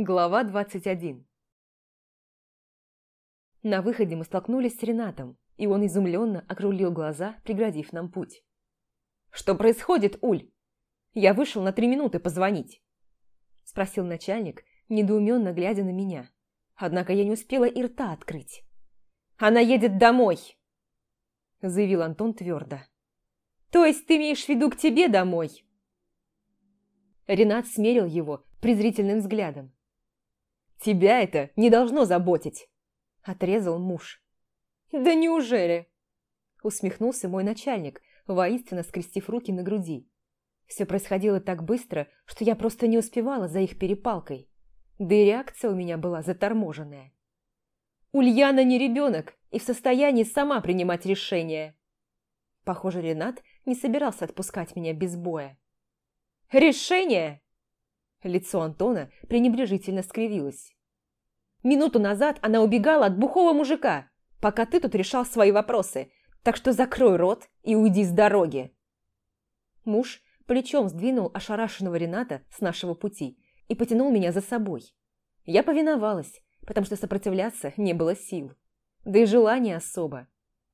Глава 21 На выходе мы столкнулись с Ренатом, и он изумленно округлил глаза, преградив нам путь. «Что происходит, Уль? Я вышел на три минуты позвонить», – спросил начальник, недоуменно глядя на меня. Однако я не успела и рта открыть. «Она едет домой!» – заявил Антон твердо. «То есть ты имеешь в виду к тебе домой?» Ренат смерил его презрительным взглядом. «Тебя это не должно заботить!» – отрезал муж. «Да неужели?» – усмехнулся мой начальник, воинственно скрестив руки на груди. Все происходило так быстро, что я просто не успевала за их перепалкой. Да и реакция у меня была заторможенная. Ульяна не ребенок и в состоянии сама принимать решения. Похоже, Ренат не собирался отпускать меня без боя. «Решение!» Лицо Антона пренебрежительно скривилось. «Минуту назад она убегала от бухого мужика, пока ты тут решал свои вопросы, так что закрой рот и уйди с дороги!» Муж плечом сдвинул ошарашенного Рената с нашего пути и потянул меня за собой. Я повиновалась, потому что сопротивляться не было сил. Да и желания особо.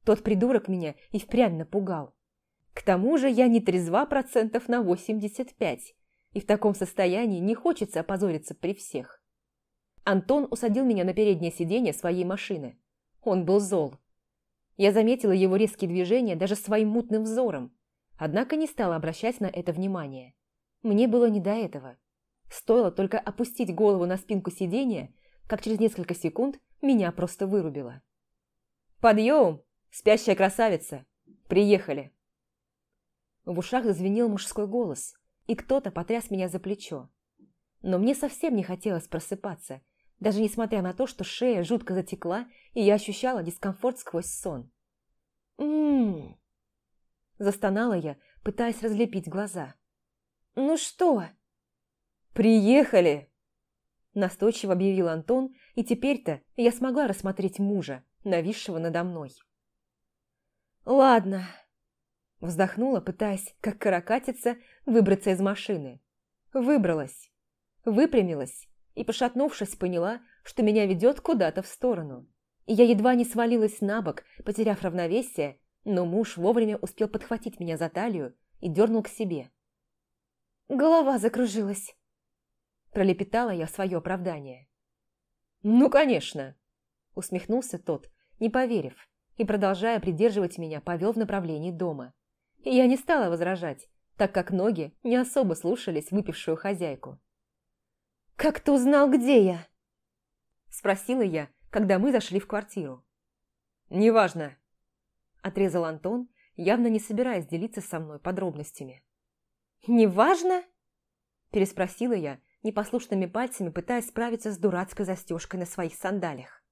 Тот придурок меня и впрямь напугал. К тому же я не трезва процентов на 85, и в таком состоянии не хочется опозориться при всех. Антон усадил меня на переднее сиденье своей машины. Он был зол. Я заметила его резкие движения даже своим мутным взором, однако не стала обращать на это внимание. Мне было не до этого. Стоило только опустить голову на спинку сиденья, как через несколько секунд меня просто вырубило. «Подъем, спящая красавица! Приехали!» В ушах зазвенел мужской голос, и кто-то потряс меня за плечо. Но мне совсем не хотелось просыпаться, даже несмотря на то, что шея жутко затекла, и я ощущала дискомфорт сквозь сон. «М-м-м!» Застонала я, пытаясь разлепить глаза. «Ну что?» «Приехали!» Настойчиво объявил Антон, и теперь-то я смогла рассмотреть мужа, нависшего надо мной. «Ладно», Вздохнула, пытаясь, как каракатица, выбраться из машины. Выбралась. Выпрямилась и, пошатнувшись, поняла, что меня ведет куда-то в сторону. И я едва не свалилась на бок, потеряв равновесие, но муж вовремя успел подхватить меня за талию и дернул к себе. Голова закружилась. Пролепетала я свое оправдание. «Ну, конечно!» Усмехнулся тот, не поверив, и, продолжая придерживать меня, повел в направлении дома и я не стала возражать, так как ноги не особо слушались выпившую хозяйку. «Как ты узнал, где я?» Спросила я, когда мы зашли в квартиру. «Неважно», – отрезал Антон, явно не собираясь делиться со мной подробностями. «Неважно?» – переспросила я, непослушными пальцами пытаясь справиться с дурацкой застежкой на своих сандалиях.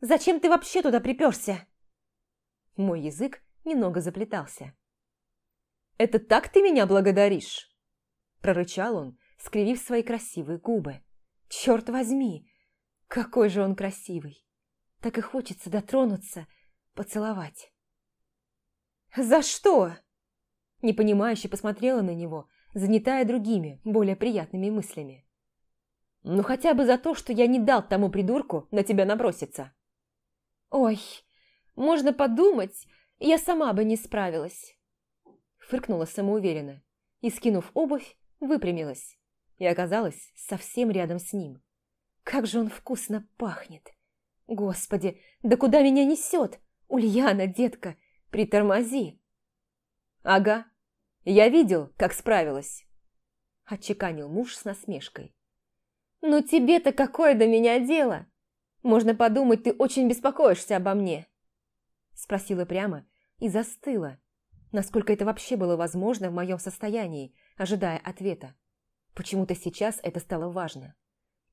«Зачем ты вообще туда приперся?» Мой язык немного заплетался. «Это так ты меня благодаришь?» Прорычал он, скривив свои красивые губы. «Черт возьми! Какой же он красивый! Так и хочется дотронуться, поцеловать!» «За что?» Непонимающе посмотрела на него, занятая другими, более приятными мыслями. «Ну хотя бы за то, что я не дал тому придурку на тебя наброситься!» «Ой, можно подумать, я сама бы не справилась!» Фыркнула самоуверенно и, скинув обувь, выпрямилась и оказалась совсем рядом с ним. Как же он вкусно пахнет! Господи, да куда меня несет? Ульяна, детка, притормози! Ага, я видел, как справилась, отчеканил муж с насмешкой. «Ну тебе-то какое до меня дело? Можно подумать, ты очень беспокоишься обо мне!» Спросила прямо и застыла, насколько это вообще было возможно в моем состоянии, ожидая ответа. Почему-то сейчас это стало важно.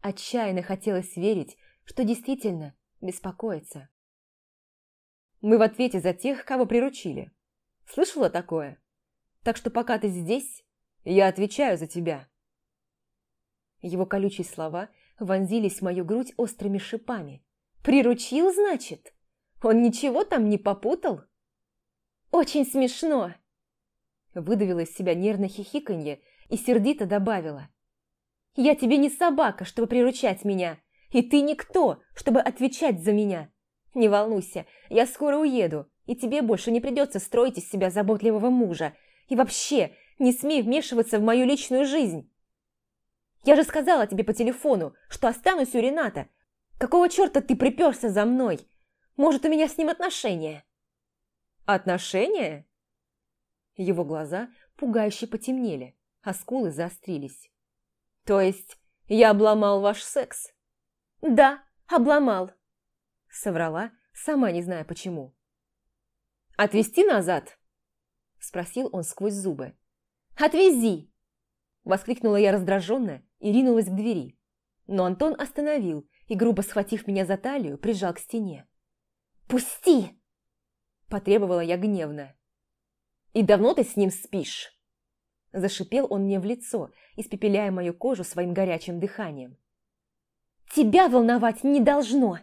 Отчаянно хотелось верить, что действительно беспокоится. Мы в ответе за тех, кого приручили. Слышала такое? Так что пока ты здесь, я отвечаю за тебя. Его колючие слова вонзились в мою грудь острыми шипами. «Приручил, значит? Он ничего там не попутал?» «Очень смешно!» Выдавила из себя нервно хихиканье и сердито добавила. Я тебе не собака, чтобы приручать меня, и ты никто, чтобы отвечать за меня. Не волнуйся, я скоро уеду, и тебе больше не придется строить из себя заботливого мужа. И вообще, не смей вмешиваться в мою личную жизнь. Я же сказала тебе по телефону, что останусь у Рената. Какого черта ты приперся за мной? Может, у меня с ним отношения?» «Отношения?» Его глаза пугающе потемнели, а скулы заострились. «То есть я обломал ваш секс?» «Да, обломал», — соврала, сама не зная почему. «Отвезти назад?» – спросил он сквозь зубы. «Отвези!» – воскликнула я раздраженно и ринулась к двери. Но Антон остановил и, грубо схватив меня за талию, прижал к стене. «Пусти!» – потребовала я гневно. «И давно ты с ним спишь?» Зашипел он мне в лицо, испепеляя мою кожу своим горячим дыханием. «Тебя волновать не должно!»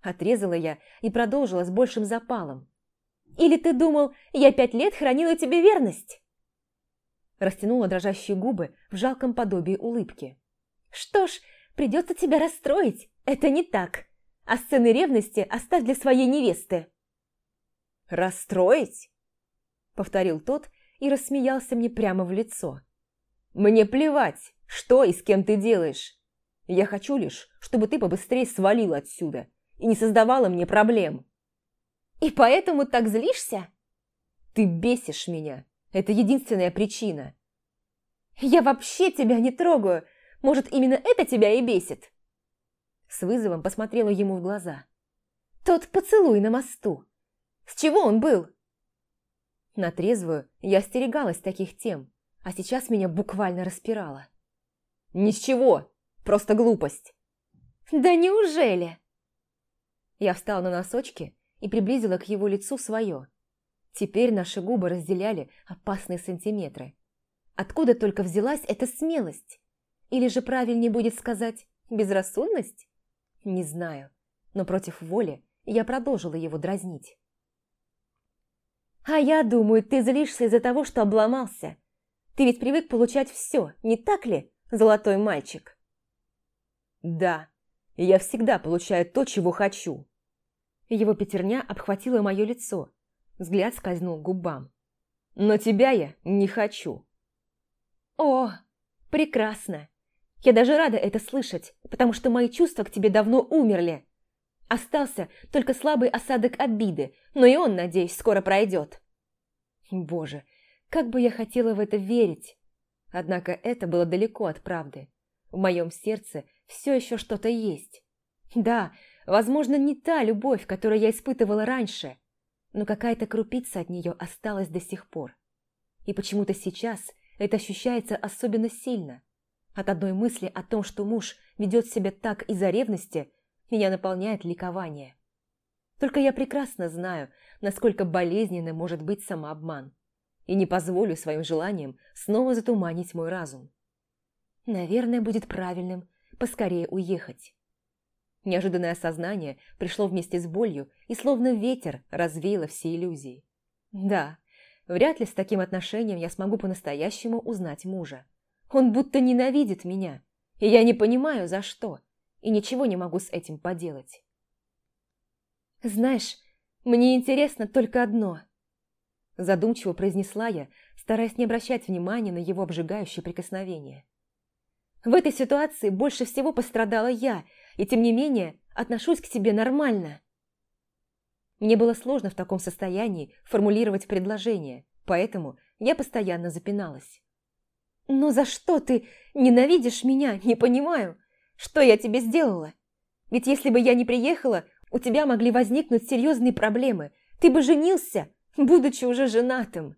Отрезала я и продолжила с большим запалом. Или ты думал, я пять лет хранила тебе верность?» Растянула дрожащие губы в жалком подобии улыбки. «Что ж, придется тебя расстроить. Это не так. А сцены ревности оставь для своей невесты». «Расстроить?» Повторил тот и рассмеялся мне прямо в лицо. «Мне плевать, что и с кем ты делаешь. Я хочу лишь, чтобы ты побыстрее свалил отсюда и не создавала мне проблем». И поэтому так злишься? Ты бесишь меня. Это единственная причина. Я вообще тебя не трогаю. Может, именно это тебя и бесит? С вызовом посмотрела ему в глаза. Тот поцелуй на мосту. С чего он был? На трезвую я остерегалась таких тем, а сейчас меня буквально распирало. Ни с чего, просто глупость. Да неужели? Я встала на носочки и приблизила к его лицу свое. Теперь наши губы разделяли опасные сантиметры. Откуда только взялась эта смелость? Или же правильнее будет сказать безрассудность? Не знаю, но против воли я продолжила его дразнить. «А я думаю, ты злишься из-за того, что обломался. Ты ведь привык получать все, не так ли, золотой мальчик?» «Да, я всегда получаю то, чего хочу», его пятерня обхватила мое лицо. Взгляд скользнул к губам. «Но тебя я не хочу». «О, прекрасно! Я даже рада это слышать, потому что мои чувства к тебе давно умерли. Остался только слабый осадок обиды, но и он, надеюсь, скоро пройдет». Боже, как бы я хотела в это верить! Однако это было далеко от правды. В моем сердце все еще что-то есть. Да, Возможно, не та любовь, которую я испытывала раньше, но какая-то крупица от нее осталась до сих пор. И почему-то сейчас это ощущается особенно сильно. От одной мысли о том, что муж ведет себя так из-за ревности, меня наполняет ликование. Только я прекрасно знаю, насколько болезненным может быть самообман, и не позволю своим желаниям снова затуманить мой разум. Наверное, будет правильным поскорее уехать. Неожиданное осознание пришло вместе с болью и словно ветер развеяло все иллюзии. Да, вряд ли с таким отношением я смогу по-настоящему узнать мужа. Он будто ненавидит меня, и я не понимаю, за что, и ничего не могу с этим поделать. «Знаешь, мне интересно только одно», – задумчиво произнесла я, стараясь не обращать внимания на его обжигающее прикосновение. «В этой ситуации больше всего пострадала я – и тем не менее отношусь к тебе нормально. Мне было сложно в таком состоянии формулировать предложение, поэтому я постоянно запиналась. «Но за что ты ненавидишь меня? Не понимаю. Что я тебе сделала? Ведь если бы я не приехала, у тебя могли возникнуть серьезные проблемы. Ты бы женился, будучи уже женатым».